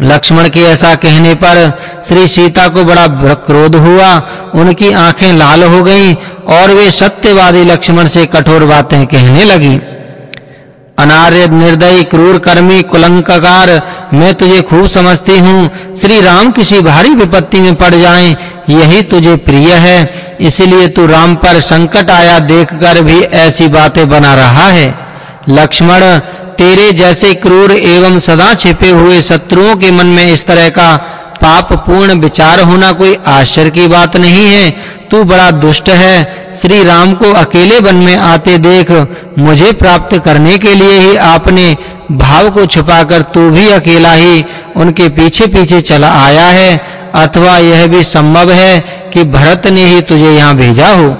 लक्ष्मण के ऐसा कहने पर श्री सीता को बड़ा क्रोध हुआ। उनकी आँखें लाल हो गईं और वे सत्यवादी लक्ष्मण से कठोर बातें कहने लगी। अनार्य निर्दयी, क्रूर कर्मी, कुलंककार, मैं तुझे खूब समझती हूँ। श्री राम किसी भारी विपत्ति में पड़ जाएँ, यही तुझे प्रिय है। इसलिए तू राम पर संकट आया देखकर भी ऐसी बातें बना रहा है। लक्ष्मण तेरे जैसे क्रूर एवं सदा छिपे हुए शत्रुओं के मन में इस तरह का पाप पूर्ण विचार होना कोई आश्चर्य की बात नहीं है। तू बड़ा दुष्ट है। श्री राम को अकेले वन में आते देख मुझे प्राप्त करने के लिए ही आपने भाव को छुपाकर तू भी अकेला ही उनके पीछे-पीछे चला आया है। अथवा यह भी संभव है कि भरत ने ही तुझे यहाँ भेजा हो।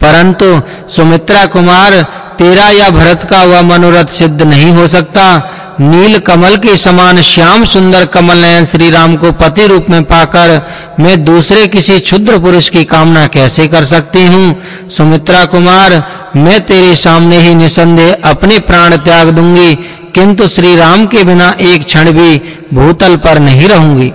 परंतु सुमित्रा कुमार तेरा या भरत का वह मनोरथ सिद्ध नहीं हो सकता। नील कमल के समान श्याम सुंदर कमल नयन श्री राम को पति रूप में पाकर मैं दूसरे किसी क्षुद्र पुरुष की कामना कैसे कर सकती हूँ? सुमित्रा कुमार, मैं तेरे सामने ही निसंदेह अपने प्राण त्याग दूँगी, किंतु श्री राम के बिना एक क्षण भी भूतल पर नहीं रहूँगी।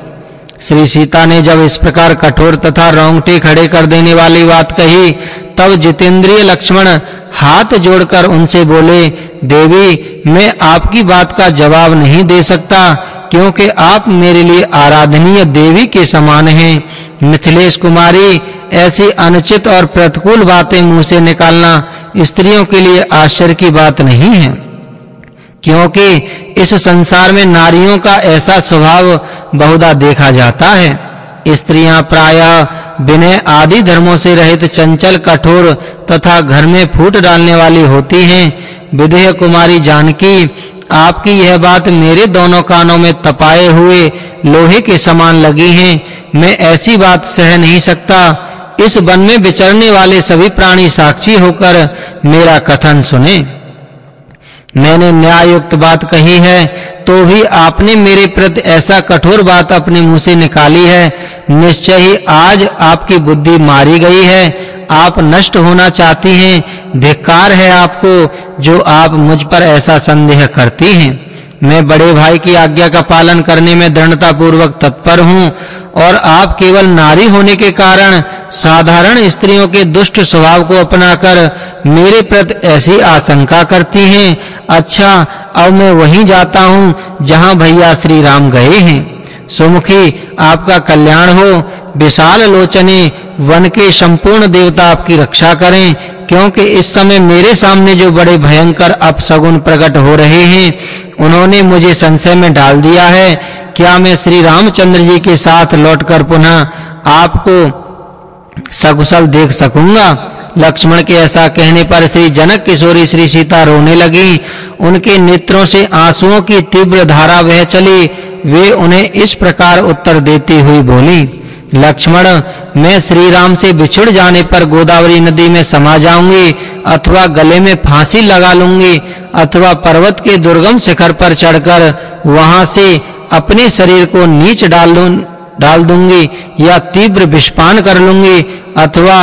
श्री सीता ने जब इस प्रकार कठोर तथा रोंगटे खड़े कर देने वाली बात कही, तब जितेंद्रिय लक्ष्मण हाथ जोड़कर उनसे बोले, देवी, मैं आपकी बात का जवाब नहीं दे सकता, क्योंकि आप मेरे लिए आराधनीय देवी के समान हैं। मिथिलेश कुमारी, ऐसी अनुचित और प्रतिकूल बातें मुँह से निकालना स्त्रियों के लिए आश्चर्य की बात नहीं है। क्योंकि इस संसार में नारियों का ऐसा स्वभाव बहुधा देखा जाता है। स्त्रियाँ प्रायः विनय आदि धर्मों से रहित चंचल, कठोर तथा घर में फूट डालने वाली होती हैं। विदेह कुमारी जानकी, आपकी यह बात मेरे दोनों कानों में तपाए हुए लोहे के समान लगी है। मैं ऐसी बात सह नहीं सकता। इस वन में विचरने वाले सभी प्राणी साक्षी होकर मेरा कथन सुने। मैंने न्यायुक्त बात कही है तो भी आपने मेरे प्रति ऐसा कठोर बात अपने मुँह से निकाली है। निश्चय ही आज आपकी बुद्धि मारी गई है। आप नष्ट होना चाहती हैं, धिक्कार है आपको, जो आप मुझ पर ऐसा संदेह करती हैं। मैं बड़े भाई की आज्ञा का पालन करने में दृढ़ता पूर्वक तत्पर हूँ और आप केवल नारी होने के कारण साधारण स्त्रियों के दुष्ट स्वभाव को अपनाकर मेरे प्रति ऐसी आशंका करती हैं। अच्छा अब मैं वहीं जाता हूँ जहाँ भैया श्री राम गए हैं। सुमुखी, आपका कल्याण हो। विशाल लोचने, वन के संपूर्ण देवता आपकी रक्षा करें, क्योंकि इस समय मेरे सामने जो बड़े भयंकर अपसगुन प्रकट हो रहे हैं उन्होंने मुझे संशय में डाल दिया है, क्या मैं श्री रामचंद्र जी के साथ लौटकर पुनः आपको सकुशल देख सकूँगा? लक्ष्मण के ऐसा कहने पर श्री जनक किशोरी श्री सीता रोने लगी। उनके नेत्रों से आंसुओं की तीव्र धारा बह चली। वे उन्हें इस प्रकार उत्तर देती हुई बोली लक्ष्मण, मैं श्री राम से बिछुड़ जाने पर गोदावरी नदी में समा जाऊँगी, अथवा गले में फांसी लगा लूँगी, अथवा पर्वत के दुर्गम शिखर पर चढ़कर वहाँ से अपने शरीर को नीच डाल डाल दूँगी, या तीव्र विषपान कर लूँगी, अथवा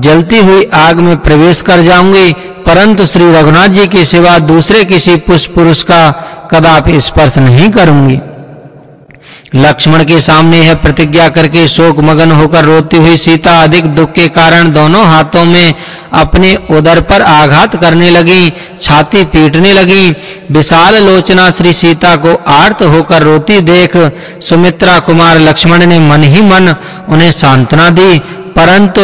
जलती हुई आग में प्रवेश कर जाऊँगी, परंतु श्री रघुनाथ जी के सिवा दूसरे किसी पुष्प पुरुष का कदापि स्पर्श नहीं करूँगी। लक्ष्मण के सामने यह प्रतिज्ञा करके शोक मगन होकर रोती हुई सीता अधिक दुख के कारण दोनों हाथों में अपने उदर पर आघात करने लगी, छाती पीटने लगी। विशाल लोचना श्री सीता को आर्त होकर रोती देख, सुमित्रा कुमार लक्ष्मण ने मन ही मन उन्हें सांत्वना दी। परंतु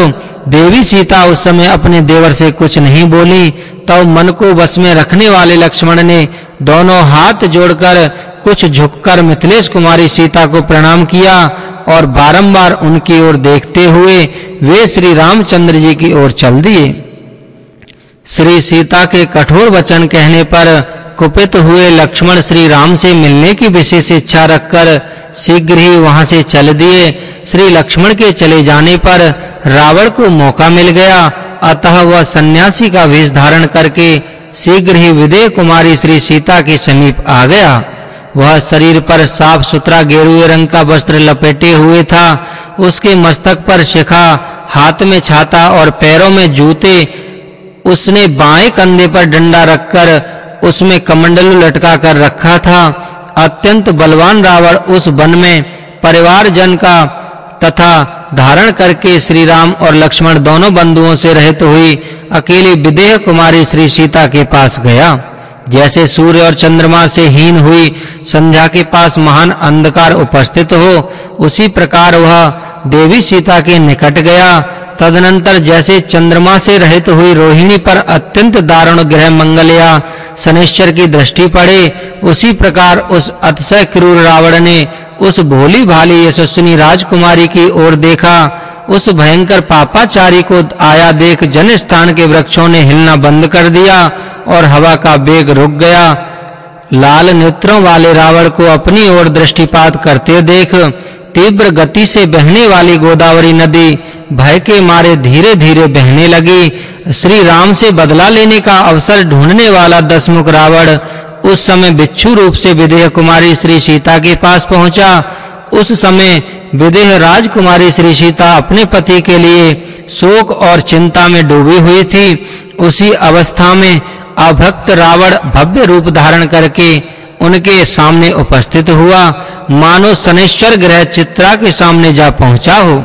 देवी सीता उस समय अपने देवर से कुछ नहीं बोली, तब तो मन को वश में रखने वाले लक्ष्मण ने दोनों हाथ जोड़कर कुछ झुककर मिथिलेश कुमारी सीता को प्रणाम किया और बारंबार उनकी ओर देखते हुए वे श्री रामचंद्र जी की ओर चल दिए। श्री सीता के कठोर वचन कहने पर कुपित हुए लक्ष्मण श्री राम से मिलने की विशेष इच्छा रखकर शीघ्र ही वहाँ से चल दिए। श्री लक्ष्मण के चले जाने पर रावण को मौका मिल गया। अतः वह सन्यासी का वेश धारण करके शीघ्र ही विदेह कुमारी श्री सीता के समीप आ गया। वह शरीर पर साफ़ सुथरा गेरुए रंग का वस्त्र लपेटे हुए था। उसके मस्तक पर शिखा, हाथ में छाता और पैरों में जूते, उसने बाएँ कंधे पर डंडा रखकर उसमें कमंडलू लटका कर रखा था। अत्यंत बलवान रावण उस वन में परिवार जन का तथा धारण करके श्री राम और लक्ष्मण दोनों बंधुओं से रहित हुई अकेली विदेह कुमारी श्री सीता के पास गया। जैसे सूर्य और चंद्रमा से हीन हुई संध्या के पास महान अंधकार उपस्थित हो, उसी प्रकार वह देवी सीता के निकट गया। तदनंतर जैसे चंद्रमा से रहित हुई रोहिणी पर अत्यंत दारुण ग्रह मंगल या शनिश्चर की दृष्टि पड़े, उसी प्रकार उस अतिशय क्रूर रावण ने उस भोली भाली यशस्विनी राजकुमारी की ओर देखा। उस भयंकर पापाचारी को आया देख जन स्थान के वृक्षों ने हिलना बंद कर दिया और हवा का वेग रुक गया। लाल नेत्रों वाले रावण को अपनी ओर दृष्टिपात करते देख तीव्र गति से बहने वाली गोदावरी नदी भय के मारे धीरे-धीरे बहने लगी। श्री राम से बदला लेने का अवसर ढूँढने वाला दसमुख रावण उस समय बिच्छू रूप से विदेह कुमारी श्री सीता के पास पहुँचा। उस समय विदेह राजकुमारी श्री सीता अपने पति के लिए शोक और चिंता में डूबी हुई थी। उसी अवस्था में अभक्त रावण भव्य रूप धारण करके उनके सामने उपस्थित हुआ। मानो शनिश्चर ग्रह चित्रा के सामने जा पहुँचा हो।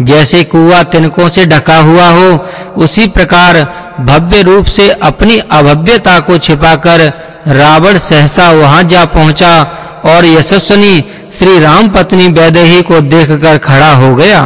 जैसे कुआ तिनकों से ढका हुआ हो, उसी प्रकार भव्य रूप से अपनी अभव्यता को छिपाकर रावण सहसा वहाँ जा पहुँचा और यशस्वनी श्री राम पत्नी वैदेही को देखकर खड़ा हो गया।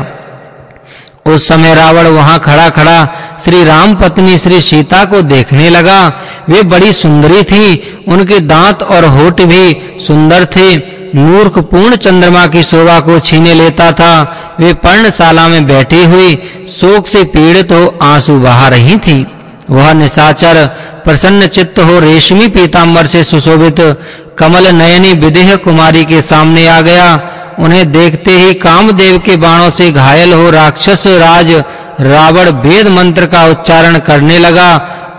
उस समय रावण वहाँ खड़ा-खड़ा श्री राम पत्नी श्री सीता को देखने लगा। वे बड़ी सुंदरी थी, उनके दांत और होठ भी सुंदर थे। मूर्ख पूर्ण चंद्रमा की शोभा को छीने लेता था। वे पर्णशाला में बैठी हुई, शोक से पीड़ित हो आँसू बहा रही थी। वह निशाचर, प्रसन्न चित्त हो रेशमी पीतांबर से सुशोभित, कमल नयनी विदेह कुमारी के सामने आ गया। उन्हें देखते ही कामदेव के बाणों से घायल हो राक्षस राज रावण वेद मंत्र का उच्चारण करने लगा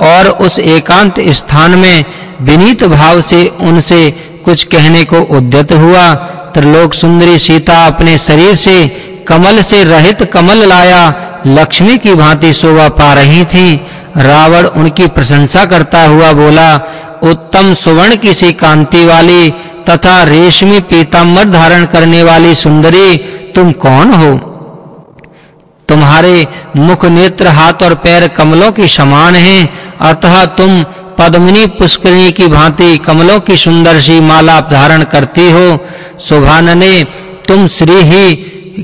और उस एकांत स्थान में विनीत भाव से उनसे कुछ कहने को उद्यत हुआ। त्रिलोक सुंदरी सीता अपने शरीर से कमल से रहित कमल लाया। लक्ष्मी की भांति शोभा पा रही थी। रावण उनकी प्रशंसा करता हुआ बोला, उत्तम सुवर्ण की सी कांति वाली तथा रेशमी पीतांबर धारण करने वाली सुंदरी तुम कौन हो? तुम्हारे मुख नेत्र हाथ और पैर कमलों के समान हैं, अतः तुम पद्मिनी पुष्करिणी की भांति कमलों की सुंदर सी माला धारण करती हो। शोभानने तुम श्री ही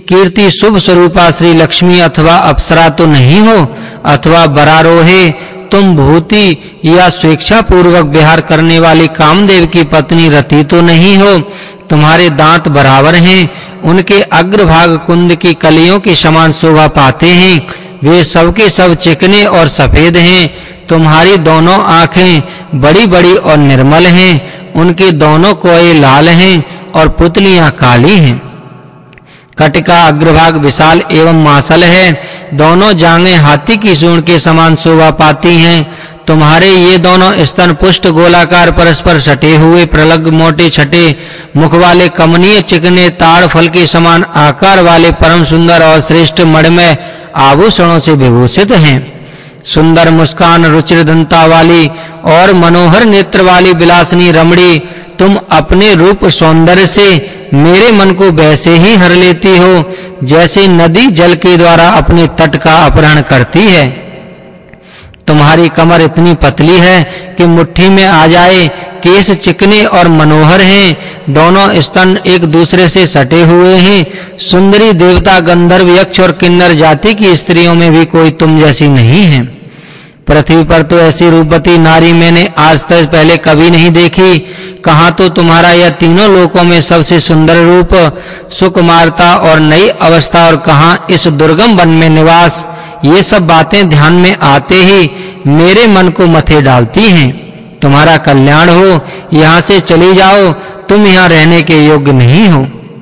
कीर्ति शुभ स्वरूपा श्री लक्ष्मी अथवा अप्सरा तो नहीं हो, अथवा बरारोहे तुम भूति या स्वेच्छा पूर्वक विहार करने वाली कामदेव की पत्नी रति तो नहीं हो। तुम्हारे दांत बराबर हैं। उनके अग्रभाग कुंद की कलियों के समान शोभा पाते हैं। वे सबके सब चिकने और सफ़ेद हैं। तुम्हारी दोनों आँखें बड़ी-बड़ी और निर्मल हैं। उनके दोनों कोए लाल हैं और पुतलियाँ काली हैं। कटिका, अग्रभाग, विशाल एवं मासल है। दोनों जांघें हाथी की सूंड के समान शोभा पाती हैं। तुम्हारे ये दोनों स्तन पुष्ट गोलाकार परस्पर सटे हुए, प्रलग मोटे छटे, मुख वाले कमनीय चिकने, ताड़ फल के समान आकार वाले परम सुंदर और श्रेष्ठ मणिमय आभूषणों से विभूषित हैं। सुंदर मुस्कान रुचिर दंता वाली और मनोहर नेत्र वाली विलासनी रमणी तुम अपने रूप सौंदर्य से मेरे मन को वैसे ही हर लेती हो, जैसे नदी जल के द्वारा अपने तट का अपहरण करती है। तुम्हारी कमर इतनी पतली है कि मुट्ठी में आ जाए, केस चिकने और मनोहर हैं। दोनों स्तन एक दूसरे से सटे हुए हैं। सुंदरी देवता गंधर्व यक्ष और किन्नर जाति की स्त्रियों में भी कोई तुम जैसी नहीं है। पृथ्वी पर तो ऐसी रूपवती नारी मैंने आज तक पहले कभी नहीं देखी। कहाँ तो तुम्हारा यह तीनों लोकों में सबसे सुंदर रूप, सुकुमारता और नई अवस्था और कहाँ इस दुर्गम वन में निवास? ये सब बातें ध्यान में आते ही मेरे मन को मथे डालती हैं। तुम्हारा कल्याण हो, यहाँ से चली जाओ, तुम यहाँ रहने के योग्य नहीं हो।